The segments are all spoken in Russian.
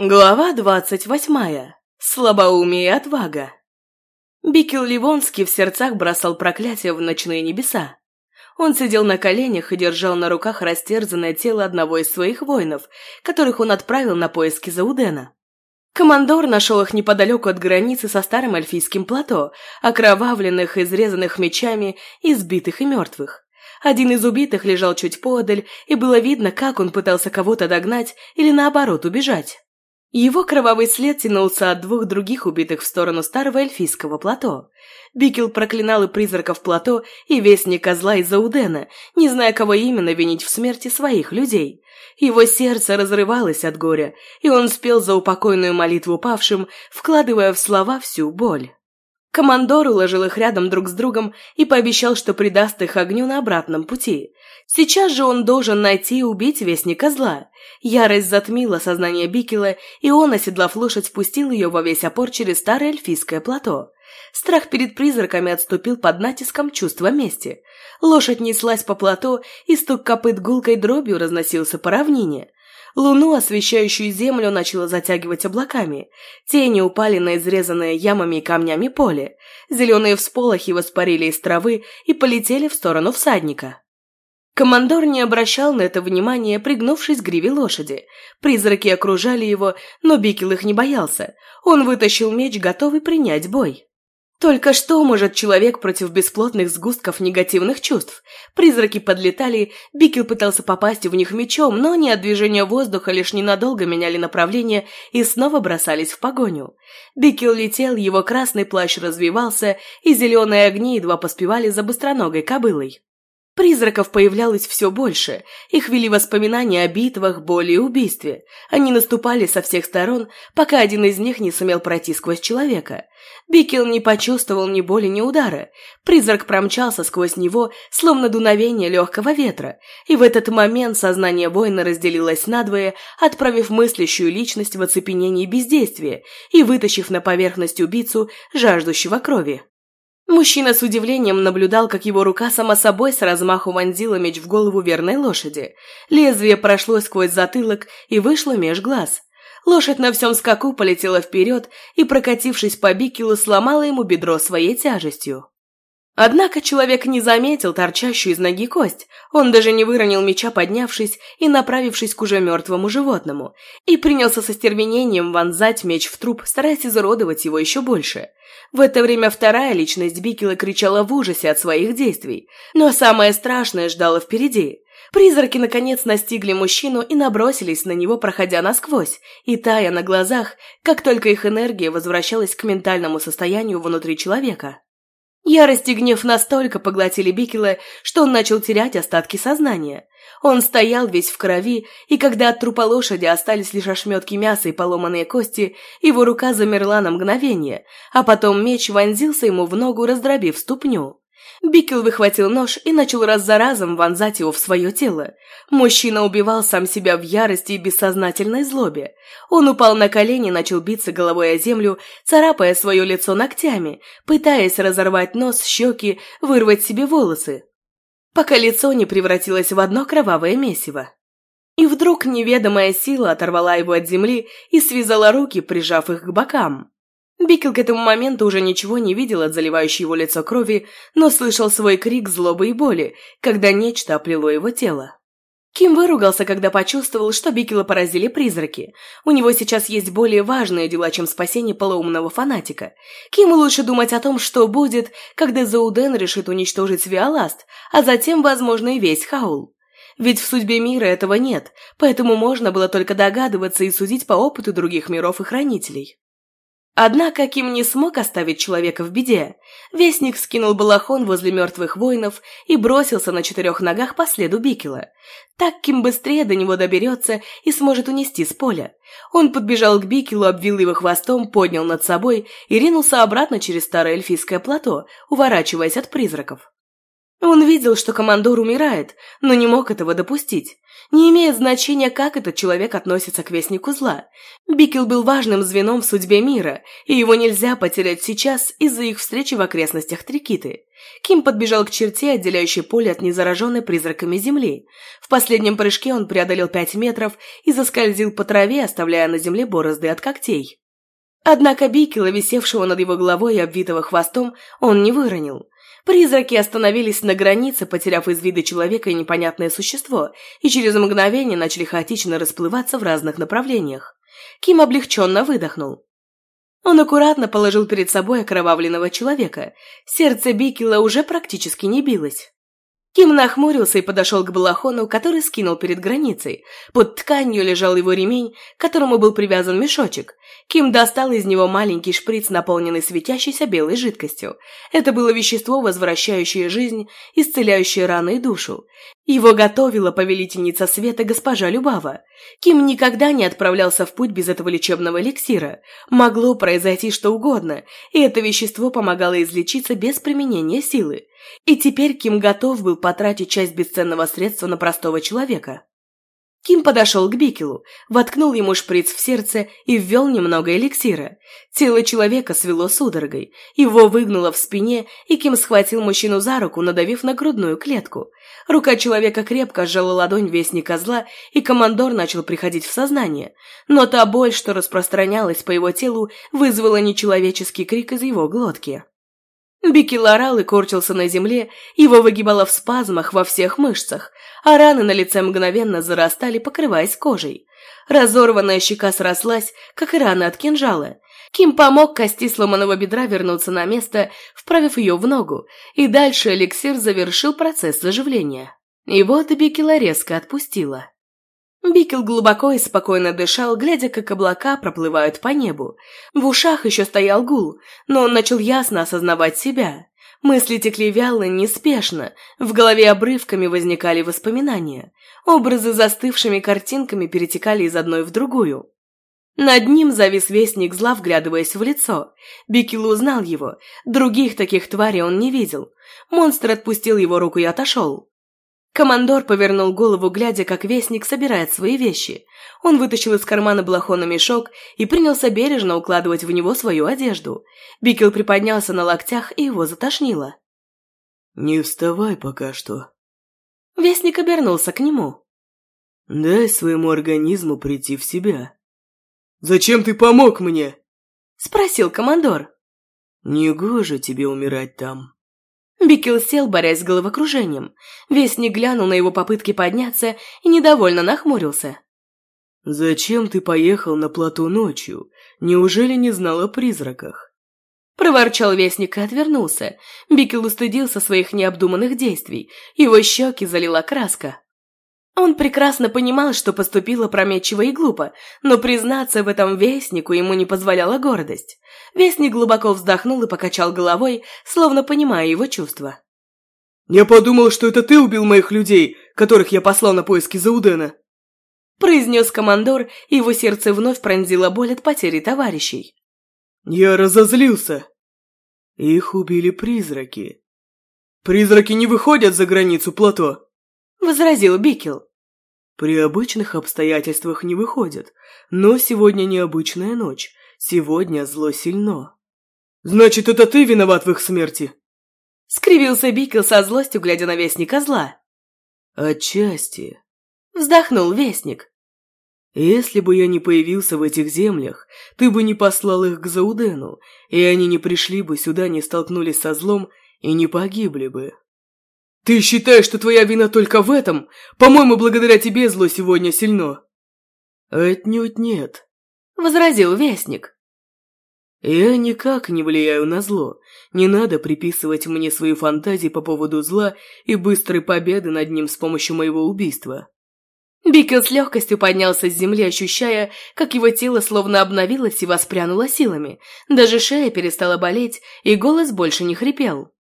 Глава двадцать восьмая. Слабоумие и отвага. Бикел Ливонский в сердцах бросал проклятия в ночные небеса. Он сидел на коленях и держал на руках растерзанное тело одного из своих воинов, которых он отправил на поиски Заудена. Командор нашел их неподалеку от границы со старым эльфийским плато, окровавленных, изрезанных мечами, избитых и мертвых. Один из убитых лежал чуть подаль, и было видно, как он пытался кого-то догнать или наоборот убежать. Его кровавый след тянулся от двух других убитых в сторону старого эльфийского плато. Бикел проклинал и призраков плато, и вестник козла из Заудена, не зная, кого именно винить в смерти своих людей. Его сердце разрывалось от горя, и он спел за упокойную молитву павшим, вкладывая в слова всю боль. Командор уложил их рядом друг с другом и пообещал, что придаст их огню на обратном пути. Сейчас же он должен найти и убить вестника зла. Ярость затмила сознание Бикела, и он, оседлав лошадь, спустил ее во весь опор через старое эльфийское плато. Страх перед призраками отступил под натиском чувства мести. Лошадь неслась по плато, и стук копыт гулкой дробью разносился по равнине. Луну, освещающую землю, начало затягивать облаками. Тени упали на изрезанное ямами и камнями поле. Зеленые всполохи воспарили из травы и полетели в сторону всадника. Командор не обращал на это внимания, пригнувшись к гриве лошади. Призраки окружали его, но Бикел их не боялся. Он вытащил меч, готовый принять бой. Только что может человек против бесплотных сгустков негативных чувств? Призраки подлетали, Бикел пытался попасть в них мечом, но ни от движения воздуха лишь ненадолго меняли направление и снова бросались в погоню. Бикел летел, его красный плащ развивался, и зеленые огни едва поспевали за быстроногой кобылой. Призраков появлялось все больше. Их вели воспоминания о битвах, боли и убийстве. Они наступали со всех сторон, пока один из них не сумел пройти сквозь человека. Бикел не почувствовал ни боли, ни удара. Призрак промчался сквозь него, словно дуновение легкого ветра, и в этот момент сознание воина разделилось надвое, отправив мыслящую личность в оцепенение и бездействие и вытащив на поверхность убийцу, жаждущего крови. Мужчина с удивлением наблюдал, как его рука сама собой с размаху вонзила меч в голову верной лошади. Лезвие прошло сквозь затылок и вышло меж глаз. Лошадь на всем скаку полетела вперед и, прокатившись по бикелу, сломала ему бедро своей тяжестью. Однако человек не заметил торчащую из ноги кость, он даже не выронил меча, поднявшись и направившись к уже мертвому животному, и принялся со стервенением вонзать меч в труп, стараясь изуродовать его еще больше. В это время вторая личность Бикела кричала в ужасе от своих действий, но самое страшное ждало впереди. Призраки наконец настигли мужчину и набросились на него, проходя насквозь, и тая на глазах, как только их энергия возвращалась к ментальному состоянию внутри человека. Ярость и гнев настолько поглотили Бикела, что он начал терять остатки сознания. Он стоял весь в крови, и когда от трупа лошади остались лишь ошметки мяса и поломанные кости, его рука замерла на мгновение, а потом меч вонзился ему в ногу, раздробив ступню. Бикел выхватил нож и начал раз за разом вонзать его в свое тело. Мужчина убивал сам себя в ярости и бессознательной злобе. Он упал на колени начал биться головой о землю, царапая свое лицо ногтями, пытаясь разорвать нос, щеки, вырвать себе волосы, пока лицо не превратилось в одно кровавое месиво. И вдруг неведомая сила оторвала его от земли и связала руки, прижав их к бокам. Бикел к этому моменту уже ничего не видел от заливающей его лицо крови, но слышал свой крик злобы и боли, когда нечто оплело его тело. Ким выругался, когда почувствовал, что Бикела поразили призраки. У него сейчас есть более важные дела, чем спасение полоумного фанатика. Киму лучше думать о том, что будет, когда Зауден решит уничтожить Виоласт, а затем, возможно, и весь Хаул. Ведь в судьбе мира этого нет, поэтому можно было только догадываться и судить по опыту других миров и хранителей. Однако Ким не смог оставить человека в беде. Вестник скинул балахон возле мертвых воинов и бросился на четырех ногах по следу Бикела. Так Ким быстрее до него доберется и сможет унести с поля. Он подбежал к Бикелу, обвил его хвостом, поднял над собой и ринулся обратно через старое эльфийское плато, уворачиваясь от призраков. Он видел, что командор умирает, но не мог этого допустить. Не имеет значения, как этот человек относится к Вестнику Зла. Бикел был важным звеном в судьбе мира, и его нельзя потерять сейчас из-за их встречи в окрестностях Трикиты. Ким подбежал к черте, отделяющей поле от незараженной призраками земли. В последнем прыжке он преодолел пять метров и заскользил по траве, оставляя на земле борозды от когтей. Однако Бикела, висевшего над его головой и обвитого хвостом, он не выронил. Призраки остановились на границе, потеряв из вида человека и непонятное существо, и через мгновение начали хаотично расплываться в разных направлениях. Ким облегченно выдохнул. Он аккуратно положил перед собой окровавленного человека. Сердце Бикела уже практически не билось. Ким нахмурился и подошел к балахону, который скинул перед границей. Под тканью лежал его ремень, к которому был привязан мешочек. Ким достал из него маленький шприц, наполненный светящейся белой жидкостью. Это было вещество, возвращающее жизнь, исцеляющее раны и душу. Его готовила повелительница света госпожа Любава. Ким никогда не отправлялся в путь без этого лечебного эликсира. Могло произойти что угодно, и это вещество помогало излечиться без применения силы. И теперь Ким готов был потратить часть бесценного средства на простого человека. Ким подошел к Бикелу, воткнул ему шприц в сердце и ввел немного эликсира. Тело человека свело судорогой, его выгнуло в спине, и Ким схватил мужчину за руку, надавив на грудную клетку. Рука человека крепко сжала ладонь вестника зла, и командор начал приходить в сознание. Но та боль, что распространялась по его телу, вызвала нечеловеческий крик из его глотки. Бикел орал и корчился на земле, его выгибало в спазмах во всех мышцах, а раны на лице мгновенно зарастали, покрываясь кожей. Разорванная щека срослась, как и раны от кинжала. Ким помог кости сломанного бедра вернуться на место, вправив ее в ногу, и дальше эликсир завершил процесс заживления. И вот Бикела резко отпустила. Бикел глубоко и спокойно дышал, глядя, как облака проплывают по небу. В ушах еще стоял гул, но он начал ясно осознавать себя. Мысли текли вяло, неспешно, в голове обрывками возникали воспоминания. Образы застывшими картинками перетекали из одной в другую. Над ним завис вестник зла, вглядываясь в лицо. Бикил узнал его. Других таких тварей он не видел. Монстр отпустил его руку и отошел. Командор повернул голову, глядя, как вестник собирает свои вещи. Он вытащил из кармана балахона мешок и принялся бережно укладывать в него свою одежду. Бикел приподнялся на локтях, и его затошнило. «Не вставай пока что». Вестник обернулся к нему. «Дай своему организму прийти в себя». «Зачем ты помог мне?» Спросил командор. «Негоже тебе умирать там». Бикел сел, борясь с головокружением. Вестник глянул на его попытки подняться и недовольно нахмурился. «Зачем ты поехал на плато ночью? Неужели не знал о призраках?» Проворчал вестник и отвернулся. Бикел устыдился своих необдуманных действий. Его щеки залила краска. Он прекрасно понимал, что поступило опрометчиво и глупо, но признаться в этом вестнику ему не позволяла гордость. Вестник глубоко вздохнул и покачал головой, словно понимая его чувства. «Я подумал, что это ты убил моих людей, которых я послал на поиски Заудена!» Произнес командор, и его сердце вновь пронзило боль от потери товарищей. «Я разозлился!» «Их убили призраки!» «Призраки не выходят за границу плато!» Возразил Бикел. При обычных обстоятельствах не выходят, но сегодня необычная ночь, сегодня зло сильно. Значит, это ты виноват в их смерти? Скривился Бикел со злостью, глядя на Вестника зла. Отчасти. Вздохнул Вестник. Если бы я не появился в этих землях, ты бы не послал их к Заудену, и они не пришли бы сюда, не столкнулись со злом и не погибли бы. «Ты считаешь, что твоя вина только в этом? По-моему, благодаря тебе зло сегодня сильно». «Отнюдь нет», — возразил Вестник. «Я никак не влияю на зло. Не надо приписывать мне свои фантазии по поводу зла и быстрой победы над ним с помощью моего убийства». Бикел с легкостью поднялся с земли, ощущая, как его тело словно обновилось и воспрянуло силами. Даже шея перестала болеть, и голос больше не хрипел.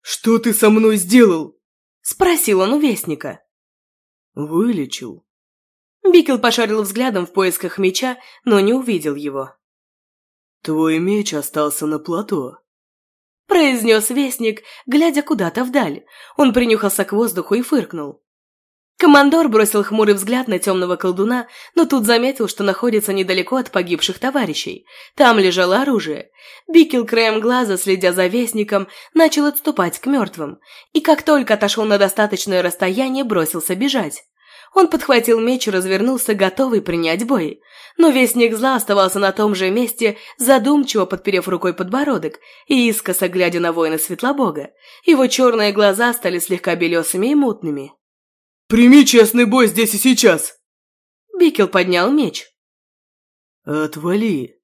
«Что ты со мной сделал?» – спросил он у Вестника. «Вылечил». Бикел пошарил взглядом в поисках меча, но не увидел его. «Твой меч остался на плато». произнес вестник, глядя куда-то вдаль. Он принюхался к воздуху и фыркнул. Командор бросил хмурый взгляд на темного колдуна, но тут заметил, что находится недалеко от погибших товарищей. Там лежало оружие. Бикел краем глаза, следя за вестником, начал отступать к мертвым, и как только отошел на достаточное расстояние, бросился бежать. Он подхватил меч и развернулся, готовый принять бой. Но вестник зла оставался на том же месте, задумчиво подперев рукой подбородок и искоса глядя на воина Светлобога. Его черные глаза стали слегка белесыми и мутными. «Прими честный бой здесь и сейчас!» Бикел поднял меч. «Отвали!»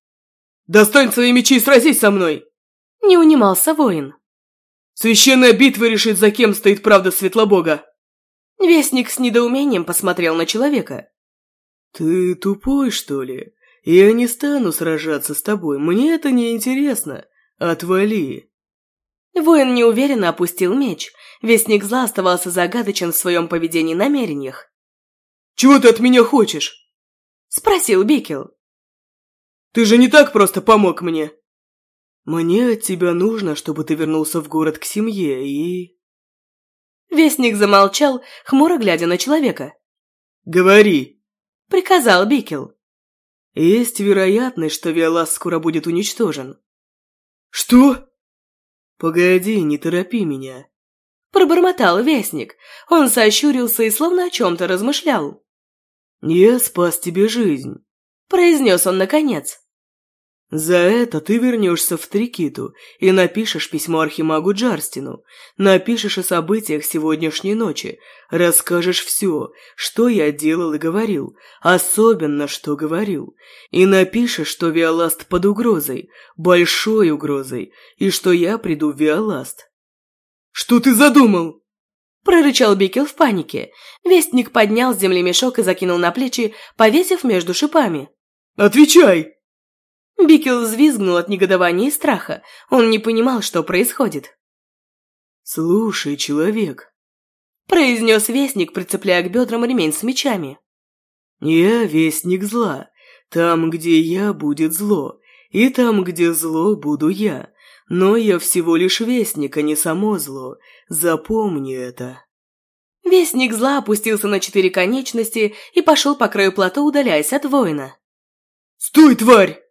«Достань свои мечи и сразись со мной!» Не унимался воин. «Священная битва решит, за кем стоит правда Светлобога!» Вестник с недоумением посмотрел на человека. «Ты тупой, что ли? Я не стану сражаться с тобой, мне это не интересно. Отвали!» Воин неуверенно опустил меч. Вестник зла оставался загадочен в своем поведении и намерениях. «Чего ты от меня хочешь?» Спросил Бикел. «Ты же не так просто помог мне!» «Мне от тебя нужно, чтобы ты вернулся в город к семье и...» Вестник замолчал, хмуро глядя на человека. «Говори!» — приказал Бикел. «Есть вероятность, что Виолас скоро будет уничтожен». «Что?» «Погоди, не торопи меня». Пробормотал Вестник. Он сощурился и словно о чем-то размышлял. «Я спас тебе жизнь», — произнес он наконец. За это ты вернешься в Трикиту и напишешь письмо Архимагу Джарстину, напишешь о событиях сегодняшней ночи, расскажешь все, что я делал и говорил, особенно что говорил, и напишешь, что Виоласт под угрозой, большой угрозой, и что я приду в Виоласт. «Что ты задумал?» Прорычал Бикел в панике. Вестник поднял с земли мешок и закинул на плечи, повесив между шипами. «Отвечай!» Бикел взвизгнул от негодования и страха. Он не понимал, что происходит. «Слушай, человек», — произнес вестник, прицепляя к бедрам ремень с мечами. «Я вестник зла. Там, где я, будет зло. И там, где зло, буду я. Но я всего лишь вестник, а не само зло. Запомни это». Вестник зла опустился на четыре конечности и пошел по краю плато, удаляясь от воина. «Стой, тварь!»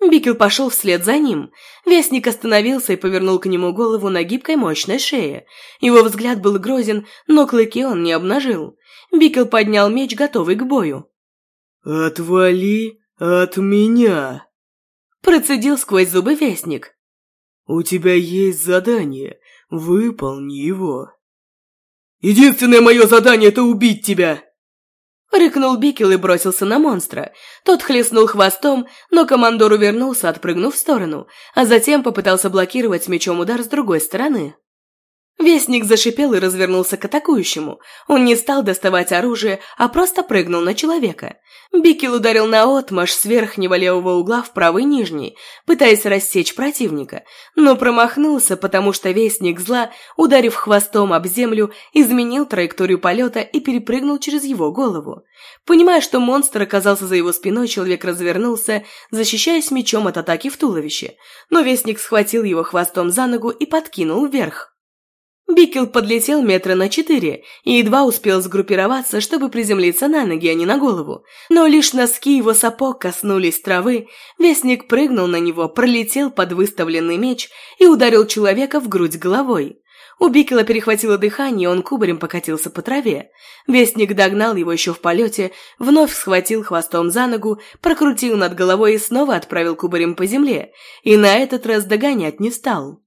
Бикел пошел вслед за ним. Вестник остановился и повернул к нему голову на гибкой мощной шее. Его взгляд был грозен, но клыки он не обнажил. Бикел поднял меч, готовый к бою. «Отвали от меня!» Процедил сквозь зубы Вестник. «У тебя есть задание. Выполни его». «Единственное мое задание – это убить тебя!» Рыкнул Бикел и бросился на монстра. Тот хлестнул хвостом, но командор увернулся, отпрыгнув в сторону, а затем попытался блокировать мечом удар с другой стороны. Вестник зашипел и развернулся к атакующему. Он не стал доставать оружие, а просто прыгнул на человека. Бикел ударил наотмашь с верхнего левого угла в правый нижний, пытаясь рассечь противника, но промахнулся, потому что Вестник зла, ударив хвостом об землю, изменил траекторию полета и перепрыгнул через его голову. Понимая, что монстр оказался за его спиной, человек развернулся, защищаясь мечом от атаки в туловище, но Вестник схватил его хвостом за ногу и подкинул вверх. Бикел подлетел метра на четыре и едва успел сгруппироваться, чтобы приземлиться на ноги, а не на голову. Но лишь носки его сапог коснулись травы, вестник прыгнул на него, пролетел под выставленный меч и ударил человека в грудь головой. У Бикела перехватило дыхание, он кубарем покатился по траве. Вестник догнал его еще в полете, вновь схватил хвостом за ногу, прокрутил над головой и снова отправил кубарем по земле, и на этот раз догонять не стал.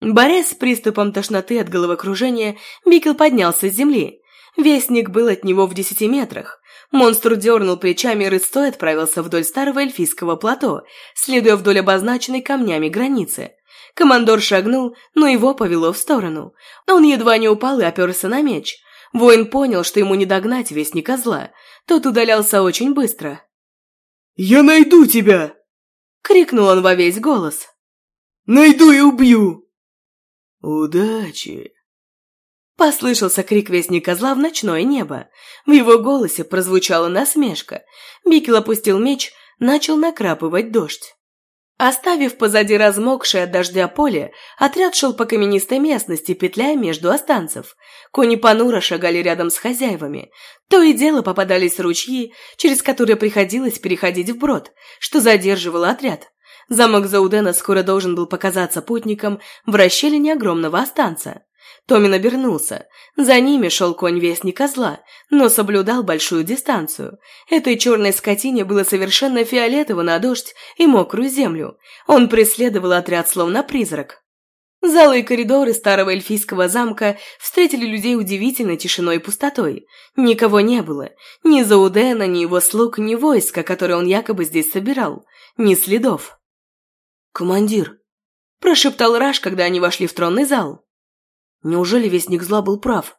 Борясь с приступом тошноты от головокружения, Бикел поднялся с земли. Вестник был от него в десяти метрах. Монстр дернул плечами и рысцой отправился вдоль старого эльфийского плато, следуя вдоль обозначенной камнями границы. Командор шагнул, но его повело в сторону. Он едва не упал и оперся на меч. Воин понял, что ему не догнать вестника зла. Тот удалялся очень быстро. «Я найду тебя!» — крикнул он во весь голос. «Найду и убью!» «Удачи!» Послышался крик вестника зла в ночное небо. В его голосе прозвучала насмешка. Бикел опустил меч, начал накрапывать дождь. Оставив позади размокшее от дождя поле, отряд шел по каменистой местности, петляя между останцев. Кони понуро шагали рядом с хозяевами. То и дело попадались ручьи, через которые приходилось переходить вброд, что задерживало отряд. Замок Заудена скоро должен был показаться путникам в расщелине огромного останца. Томин обернулся. За ними шел конь-вестник козла, но соблюдал большую дистанцию. Этой черной скотине было совершенно фиолетово на дождь и мокрую землю. Он преследовал отряд словно призрак. Залы и коридоры старого эльфийского замка встретили людей удивительной тишиной и пустотой. Никого не было. Ни Заудена, ни его слуг, ни войска, которые он якобы здесь собирал. Ни следов. «Командир!» – прошептал Раш, когда они вошли в тронный зал. Неужели Вестник Зла был прав?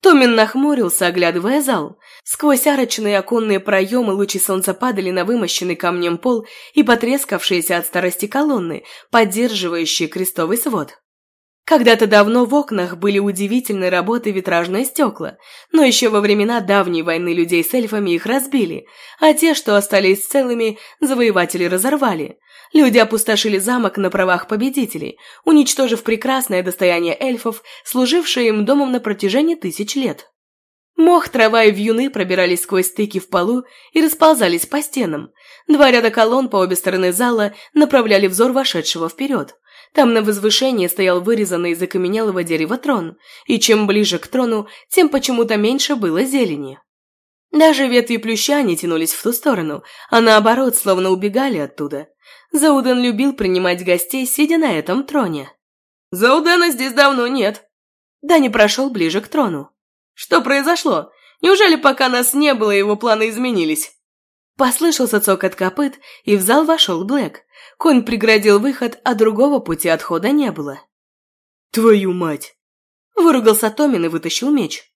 Томин нахмурился, оглядывая зал. Сквозь арочные оконные проемы лучи солнца падали на вымощенный камнем пол и потрескавшиеся от старости колонны, поддерживающие крестовый свод. Когда-то давно в окнах были удивительной работы витражные стекла, но еще во времена давней войны людей с эльфами их разбили, а те, что остались целыми, завоеватели разорвали. Люди опустошили замок на правах победителей, уничтожив прекрасное достояние эльфов, служившее им домом на протяжении тысяч лет. Мох, трава и вьюны пробирались сквозь стыки в полу и расползались по стенам. Два ряда колонн по обе стороны зала направляли взор вошедшего вперед. Там на возвышении стоял вырезанный из окаменелого дерева трон, и чем ближе к трону, тем почему-то меньше было зелени. Даже ветви плюща не тянулись в ту сторону, а наоборот, словно убегали оттуда. Зауден любил принимать гостей, сидя на этом троне. «Заудена здесь давно нет». Дани прошел ближе к трону. «Что произошло? Неужели пока нас не было, его планы изменились?» Послышался цокот копыт, и в зал вошел Блэк. Конь преградил выход, а другого пути отхода не было. «Твою мать!» Выругался Томин и вытащил меч.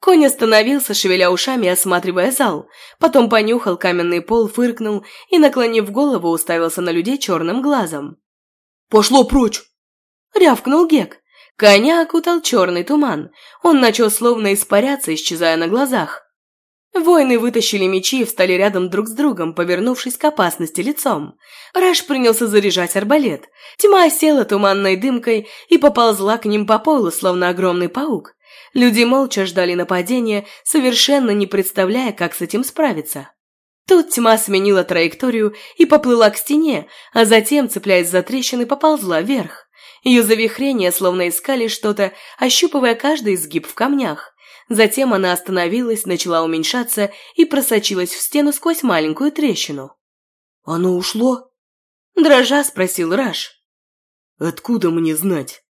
Конь остановился, шевеля ушами, осматривая зал. Потом понюхал каменный пол, фыркнул и, наклонив голову, уставился на людей черным глазом. «Пошло прочь!» Рявкнул Гек. Коня окутал черный туман. Он начал словно испаряться, исчезая на глазах. Воины вытащили мечи и встали рядом друг с другом, повернувшись к опасности лицом. Раш принялся заряжать арбалет. Тьма осела туманной дымкой и поползла к ним по полу, словно огромный паук. Люди молча ждали нападения, совершенно не представляя, как с этим справиться. Тут тьма сменила траекторию и поплыла к стене, а затем, цепляясь за трещины, поползла вверх. Ее завихрения словно искали что-то, ощупывая каждый изгиб в камнях. Затем она остановилась, начала уменьшаться и просочилась в стену сквозь маленькую трещину. «Оно ушло?» Дрожа спросил Раш. «Откуда мне знать?»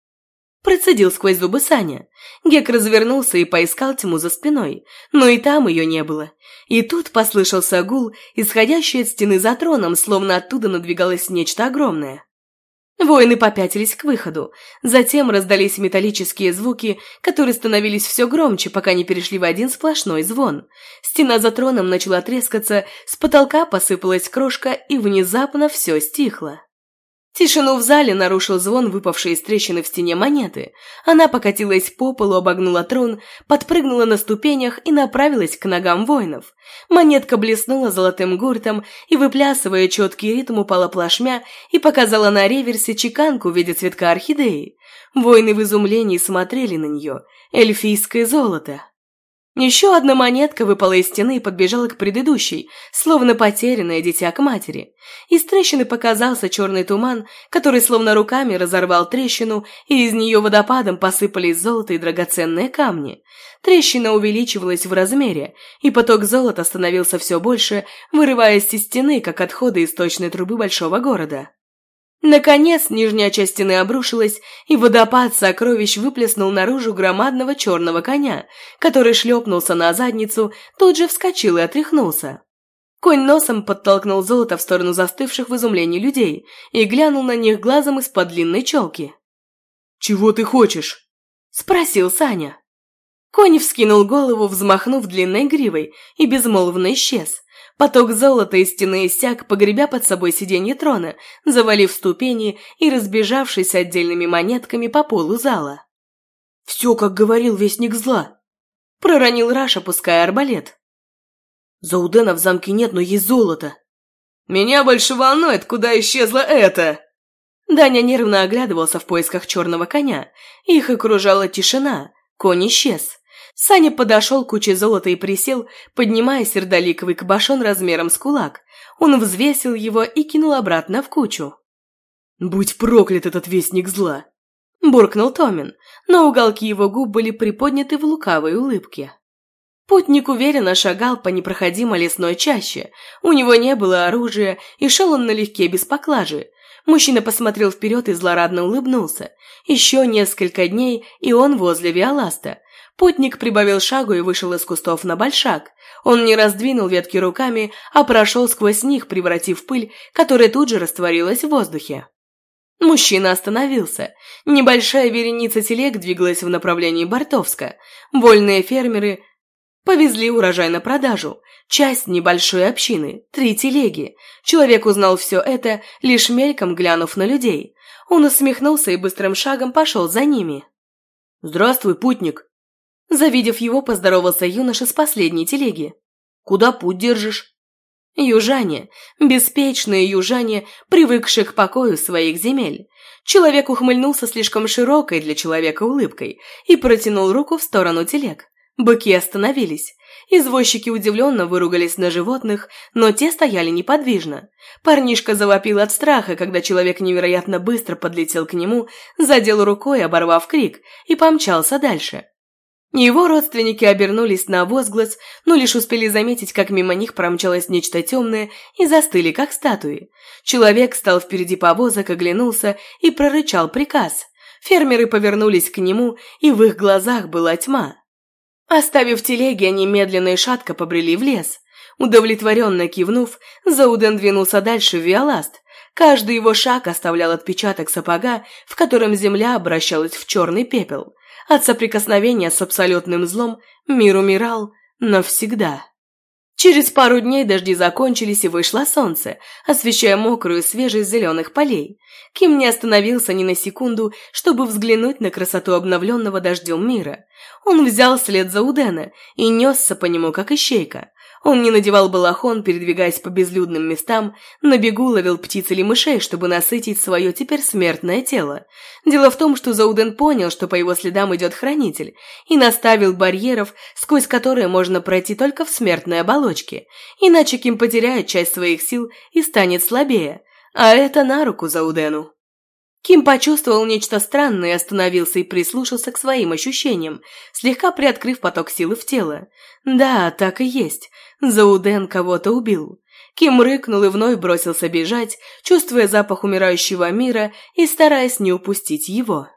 Процедил сквозь зубы Саня. Гек развернулся и поискал тьму за спиной, но и там ее не было. И тут послышался гул, исходящий от стены за троном, словно оттуда надвигалось нечто огромное. Воины попятились к выходу. Затем раздались металлические звуки, которые становились все громче, пока не перешли в один сплошной звон. Стена за троном начала трескаться, с потолка посыпалась крошка, и внезапно все стихло. Тишину в зале нарушил звон выпавшей из трещины в стене монеты. Она покатилась по полу, обогнула трон, подпрыгнула на ступенях и направилась к ногам воинов. Монетка блеснула золотым гуртом и, выплясывая четкий ритм, упала плашмя и показала на реверсе чеканку в виде цветка орхидеи. Воины в изумлении смотрели на нее. Эльфийское золото. Еще одна монетка выпала из стены и подбежала к предыдущей, словно потерянное дитя к матери. Из трещины показался черный туман, который словно руками разорвал трещину, и из нее водопадом посыпались золото и драгоценные камни. Трещина увеличивалась в размере, и поток золота становился все больше, вырываясь из стены, как отходы источной трубы большого города. Наконец, нижняя часть стены обрушилась, и водопад сокровищ выплеснул наружу громадного черного коня, который шлепнулся на задницу, тут же вскочил и отряхнулся. Конь носом подтолкнул золото в сторону застывших в изумлении людей и глянул на них глазом из-под длинной челки. «Чего ты хочешь?» – спросил Саня. Конь вскинул голову, взмахнув длинной гривой, и безмолвно исчез. Поток золота из стены иссяк, погребя под собой сиденье трона, завалив ступени и разбежавшись отдельными монетками по полу зала. «Все, как говорил Вестник Зла!» – проронил Раш, опуская арбалет. «Заудена в замке нет, но есть золото!» Меня больше волнует, куда исчезла эта!» Даня нервно оглядывался в поисках черного коня. Их окружала тишина. Конь исчез. Саня подошел к куче золота и присел, поднимая сердоликовый кабошон размером с кулак. Он взвесил его и кинул обратно в кучу. «Будь проклят этот вестник зла!» Буркнул Томин, но уголки его губ были приподняты в лукавой улыбке. Путник уверенно шагал по непроходимой лесной чаще. У него не было оружия, и шел он налегке без поклажи. Мужчина посмотрел вперед и злорадно улыбнулся. Еще несколько дней, и он возле Виоласта. Путник прибавил шагу и вышел из кустов на большак. Он не раздвинул ветки руками, а прошел сквозь них, превратив пыль, которая тут же растворилась в воздухе. Мужчина остановился. Небольшая вереница телег двигалась в направлении Бортовска. Вольные фермеры повезли урожай на продажу. Часть небольшой общины, три телеги. Человек узнал все это, лишь мельком глянув на людей. Он усмехнулся и быстрым шагом пошел за ними. «Здравствуй, путник!» Завидев его, поздоровался юноша с последней телеги. «Куда путь держишь?» Южане, беспечные южане, привыкшие к покою своих земель. Человек ухмыльнулся слишком широкой для человека улыбкой и протянул руку в сторону телег. Быки остановились. Извозчики удивленно выругались на животных, но те стояли неподвижно. Парнишка завопил от страха, когда человек невероятно быстро подлетел к нему, задел рукой, оборвав крик, и помчался дальше. Его родственники обернулись на возглас, но лишь успели заметить, как мимо них промчалось нечто темное и застыли, как статуи. Человек стал впереди повозок, оглянулся и прорычал приказ. Фермеры повернулись к нему, и в их глазах была тьма. Оставив телеги, они медленно и шатко побрели в лес. Удовлетворенно кивнув, Зауден двинулся дальше в Виоласт. Каждый его шаг оставлял отпечаток сапога, в котором земля обращалась в черный пепел. От соприкосновения с абсолютным злом мир умирал навсегда. Через пару дней дожди закончились и вышло солнце, освещая мокрую свежесть зеленых полей. Ким не остановился ни на секунду, чтобы взглянуть на красоту обновленного дождем мира. Он взял след за Удена и несся по нему, как ищейка. Он не надевал балахон, передвигаясь по безлюдным местам, на бегу ловил птиц или мышей, чтобы насытить свое теперь смертное тело. Дело в том, что Зауден понял, что по его следам идет хранитель, и наставил барьеров, сквозь которые можно пройти только в смертной оболочке, иначе Ким потеряет часть своих сил и станет слабее, а это на руку Заудену. Ким почувствовал нечто странное, остановился и прислушался к своим ощущениям, слегка приоткрыв поток силы в тело. Да, так и есть. Зауден кого-то убил. Ким рыкнул и вновь бросился бежать, чувствуя запах умирающего мира и стараясь не упустить его.